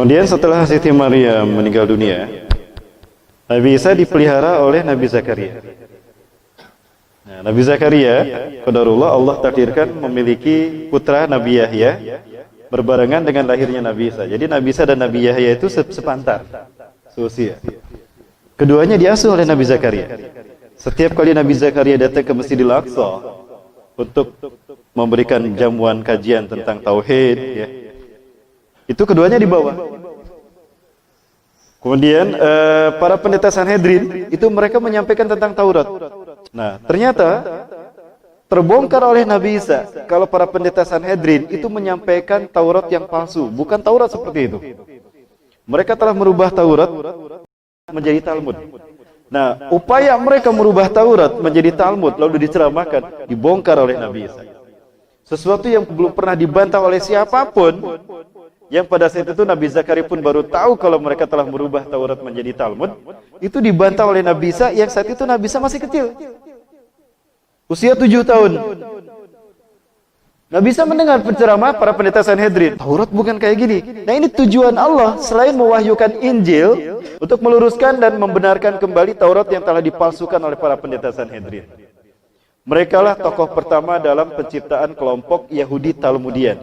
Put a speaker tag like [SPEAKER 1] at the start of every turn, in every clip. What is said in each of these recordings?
[SPEAKER 1] Kemudian setelah Siti Maria meninggal dunia, Nabi Isa dipelihara oleh Nabi Zakaria. Nah, Nabi Zakaria, qadarullah Allah takdirkan memiliki putra Nabi Yahya berbarengan dengan lahirnya Nabi Isa. Jadi Nabi Isa dan Nabi Yahya itu sepantar, seusia. Keduanya diasuh oleh Nabi Zakaria. Setiap kali Nabi Zakaria datang ke Masjidil Aqsa untuk memberikan jamuan kajian tentang tauhid, ya, itu keduanya dibawa. Kemudian uh, para pendeta Sanhedrin itu mereka menyampaikan tentang Taurat. Nah, ternyata terbongkar oleh Nabi Isa kalau para pendeta Sanhedrin itu menyampaikan Taurat yang palsu, bukan Taurat seperti itu. Mereka telah merubah Taurat menjadi Talmud. Nah, upaya mereka merubah Taurat menjadi Talmud lalu diceramahkan, dibongkar oleh Nabi Isa. Sesuatu yang belum pernah dibantah oleh siapa pun, yang pada saat itu Nabi Zakaria pun baru tahu kalau mereka telah merubah Taurat menjadi Talmud, itu dibantah oleh Nabi Isa yang saat itu Nabi Isa masih kecil. Usia tujuh tahun. Nabi Isa mendengar penceramah para pendeta Sanhedrin. Taurat bukan kayak gini. Nah ini tujuan Allah selain mewahyukan Injil untuk meluruskan dan membenarkan kembali Taurat yang telah dipalsukan oleh para pendeta Sanhedrin. Mereka lah tokoh pertama dalam penciptaan kelompok Yahudi Talmudian.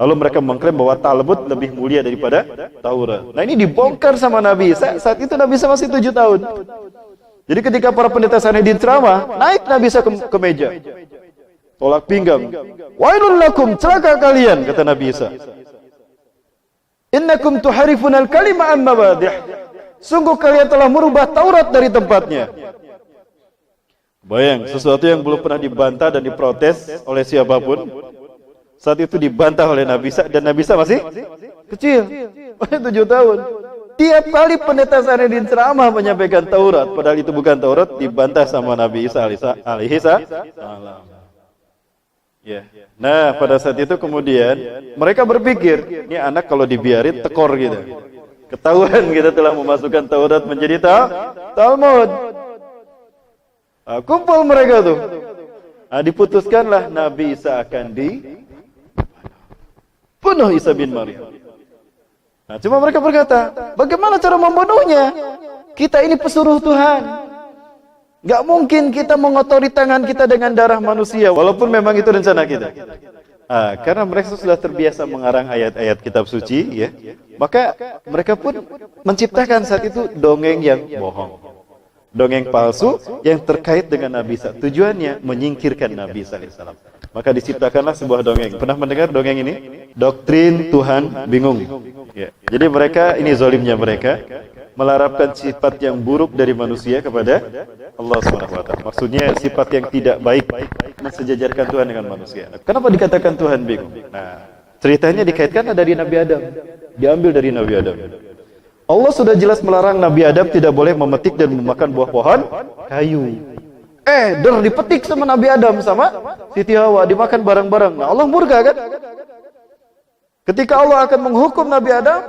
[SPEAKER 1] Lalu mereka mengklaim bahwa Talmud lebih mulia daripada Taurat. Nah ini dibongkar sama Nabi. Saat itu Nabi Isa masih tujuh tahun. Jadi ketika para pendeta Sanhedrin ceramah, naik Nabi Isa ke, ke meja. Tolak pinggang. Wailun lakum, celaka kalian, kata Nabi Isa. Innakum tuharifun al-kalima amma. Sungguh kalian telah merubah Taurat dari tempatnya. Bayang, sesuatu yang belum pernah dibantah dan diprotes oleh siapa pun, saat itu dibantah oleh Nabi Isa dan Nabi Isa masih kecil, masih tujuh tahun. Tiap kali pendeta Sanhedrin ceramah menyampaikan Taurat, padahal itu bukan Taurat, dibantah sama Nabi Isa alaihi salam. Ya. Nah, pada saat itu kemudian mereka berpikir, ini anak kalau dibiarin tekor gitu. Ketahuan kita telah memasukkan Taurat menjadi ta Talmud. Nah, kumpul mereka tuh. Nah, diputuskanlah Nabi Isa akan di Bunuh Isa bin Maryam. Nah, cuma mereka berkata, bagaimana cara membunuhnya? Kita ini pesuruh Tuhan. Gak mungkin kita mengotori tangan kita dengan darah manusia, walaupun memang itu rencana kita. Ah, karena mereka sudah terbiasa mengarang ayat-ayat kitab suci, ya, maka mereka pun menciptakan saat itu dongeng yang bohong. Dongeng palsu yang terkait dengan Nabi Isa. Tujuannya menyingkirkan Nabi Isa Maka diciptakanlah sebuah dongeng. Pernah mendengar dongeng ini? Doktrin Tuhan bingung. Ya. Jadi mereka, ini zolimnya mereka, melarapkan sifat yang buruk dari manusia kepada Allah SWT. Maksudnya sifat yang tidak baik mensejajarkan Tuhan dengan manusia. Kenapa dikatakan Tuhan bingung? Nah, ceritanya dikaitkan dari Nabi Adam. Diambil dari Nabi Adam. Allah sudah jelas melarang Nabi Adam tidak boleh memetik dan memakan buah pohon kayu. Eh, der dipetik sama Nabi Adam sama Siti Hawa dimakan bareng-bareng. Nah, Allah murka kan? Ketika Allah akan menghukum Nabi Adam,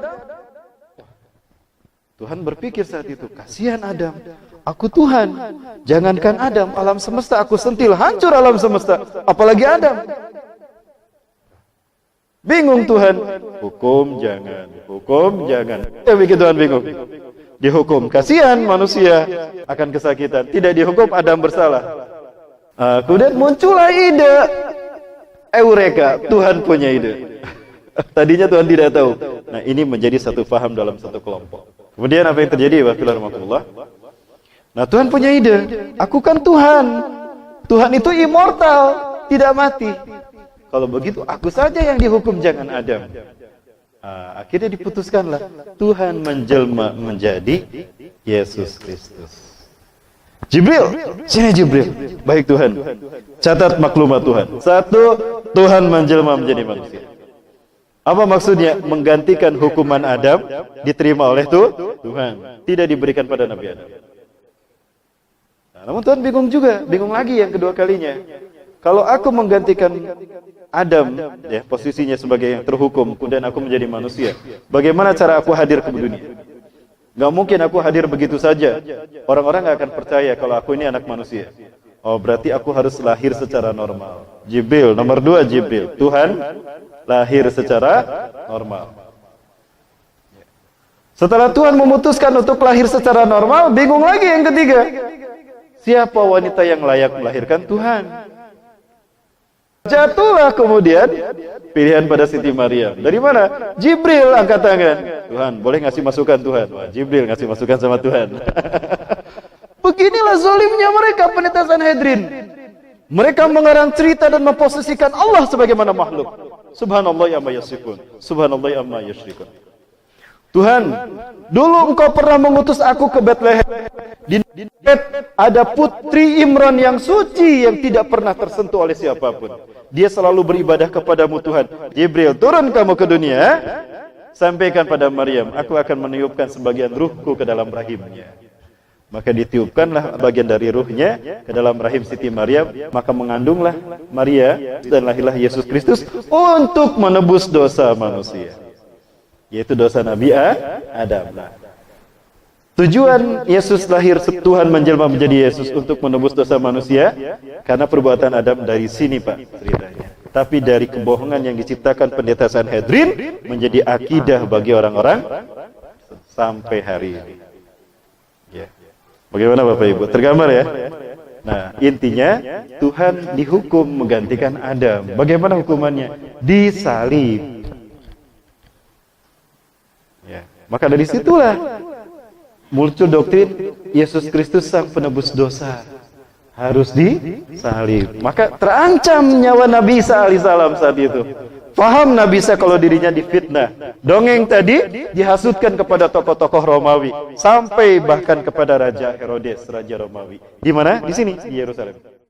[SPEAKER 1] Tuhan berpikir saat itu, kasihan Adam. Aku Tuhan. Jangankan Adam, alam semesta aku sentil, hancur alam semesta. Apalagi Adam. Bingung Tuhan. Hukum jangan, hukum jangan. Ya bikin Tuhan bingung dihukum. Kasihan manusia akan kesakitan. Tidak dihukum Adam bersalah. Uh, kemudian muncullah ide. Eureka, Tuhan punya ide. Tadinya Tuhan tidak tahu. Nah ini menjadi satu faham dalam satu kelompok. Kemudian apa yang terjadi? Wafilah Nah Tuhan punya ide. Aku kan Tuhan. Tuhan itu immortal, tidak mati. Kalau begitu aku saja yang dihukum, jangan Adam. Uh, akhirnya diputuskanlah Tuhan menjelma menjadi Yesus Kristus. Jibril, sini Jibril. Baik Tuhan. Catat maklumat Tuhan. Satu, Tuhan menjelma menjadi manusia. Apa maksudnya? Menggantikan hukuman Adam diterima oleh tuh Tuhan, tidak diberikan pada Nabi Adam. Nah, namun Tuhan bingung juga, bingung lagi yang kedua kalinya. Kalau aku menggantikan Adam, ya posisinya sebagai yang terhukum, kemudian aku menjadi manusia, bagaimana cara aku hadir ke dunia? Gak mungkin aku hadir begitu saja. Orang-orang gak akan percaya kalau aku ini anak manusia. Oh berarti aku harus lahir secara normal. Jibril, nomor dua Jibril. Tuhan lahir secara normal. Setelah Tuhan memutuskan untuk lahir secara normal, bingung lagi yang ketiga. Siapa wanita yang layak melahirkan Tuhan? Jatuhlah kemudian pilihan pada Siti Maryam. Dari mana? Jibril angkat tangan. Tuhan, boleh ngasih masukan Tuhan? Wah, Jibril ngasih masukan sama Tuhan. Beginilah zolimnya mereka penetasan Hedrin. Mereka mengarang cerita dan memposisikan Allah sebagaimana makhluk. Subhanallah ya amma yasifun. Subhanallah ya amma yasyrikun. Tuhan, dulu engkau pernah mengutus aku ke Bethlehem. Di Bet ada putri Imran yang suci yang tidak pernah tersentuh oleh siapa pun. Dia selalu beribadah kepadamu Tuhan. Jibril, turun kamu ke dunia. Sampaikan pada Maryam, aku akan meniupkan sebagian ruhku ke dalam rahimnya. Maka ditiupkanlah bagian dari ruhnya ke dalam rahim Siti Maryam, maka mengandunglah Maria dan lahirlah Yesus Kristus untuk menebus dosa manusia yaitu dosa Nabi Adam. Tujuan Yesus lahir Tuhan menjelma menjadi Yesus untuk menebus dosa manusia karena perbuatan Adam dari sini Pak ceritanya. Tapi dari kebohongan yang diciptakan pendeta Sanhedrin menjadi akidah bagi orang-orang sampai hari ini. Ya. Bagaimana Bapak Ibu? Tergambar ya? Nah, intinya Tuhan dihukum menggantikan Adam. Bagaimana hukumannya? Disalib. Maka dari situlah muncul doktrin Yesus Kristus sang penebus dosa harus disalib. Maka terancam nyawa Nabi Isa alaihissalam saat itu. Faham Nabi Isa kalau dirinya difitnah. Dongeng tadi dihasutkan kepada tokoh-tokoh Romawi sampai bahkan kepada Raja Herodes, Raja Romawi. Di mana? Di sini di Yerusalem.